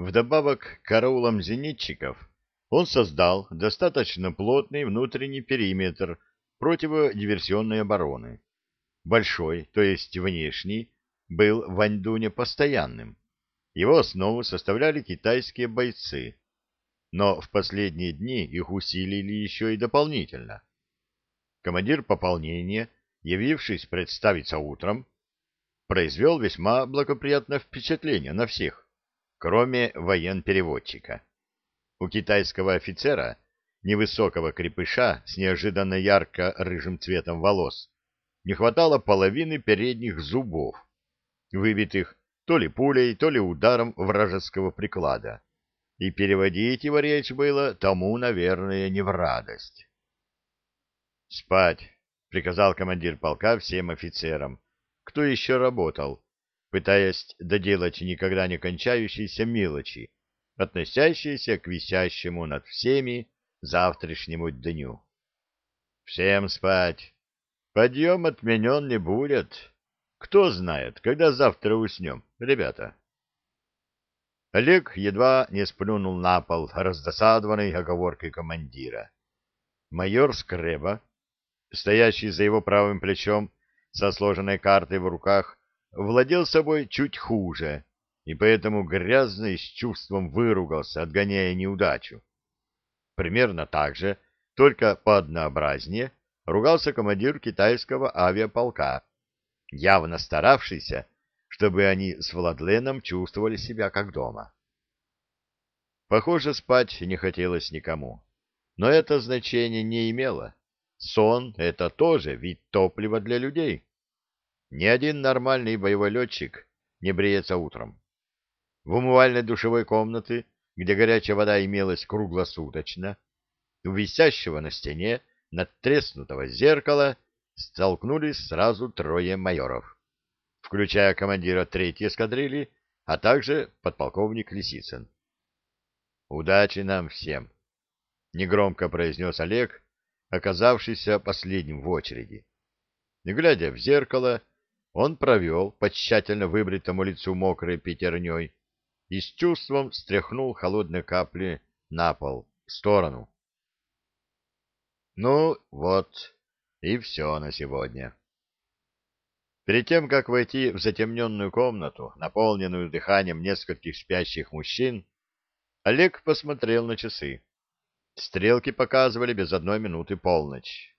Вдобавок к караулам зенитчиков он создал достаточно плотный внутренний периметр противодиверсионной обороны. Большой, то есть внешний, был в Аньдуне постоянным. Его основу составляли китайские бойцы, но в последние дни их усилили еще и дополнительно. Командир пополнения, явившись представиться утром, произвел весьма благоприятное впечатление на всех, кроме воен-переводчика. У китайского офицера, невысокого крепыша с неожиданно ярко-рыжим цветом волос, не хватало половины передних зубов, выбитых то ли пулей, то ли ударом вражеского приклада и переводить его речь было тому, наверное, не в радость. «Спать!» — приказал командир полка всем офицерам, кто еще работал, пытаясь доделать никогда не кончающиеся мелочи, относящиеся к висящему над всеми завтрашнему дню. «Всем спать! Подъем отменен не будет. Кто знает, когда завтра уснем, ребята?» Олег едва не сплюнул на пол, раздосадованный оговоркой командира. Майор Скреба, стоящий за его правым плечом со сложенной картой в руках, владел собой чуть хуже, и поэтому грязно и с чувством выругался, отгоняя неудачу. Примерно так же, только по однообразнее, ругался командир китайского авиаполка, явно старавшийся чтобы они с Владленом чувствовали себя как дома. Похоже, спать не хотелось никому. Но это значение не имело. Сон — это тоже вид топлива для людей. Ни один нормальный боевой летчик не бреется утром. В умывальной душевой комнаты, где горячая вода имелась круглосуточно, у висящего на стене надтреснутого зеркала столкнулись сразу трое майоров включая командира третьей эскадрильи, а также подполковник Лисицын. «Удачи нам всем!» — негромко произнес Олег, оказавшийся последним в очереди. Не глядя в зеркало, он провел по тщательно выбритому лицу мокрой пятерней и с чувством стряхнул холодные капли на пол, в сторону. «Ну вот, и все на сегодня». Перед тем, как войти в затемненную комнату, наполненную дыханием нескольких спящих мужчин, Олег посмотрел на часы. Стрелки показывали без одной минуты полночь.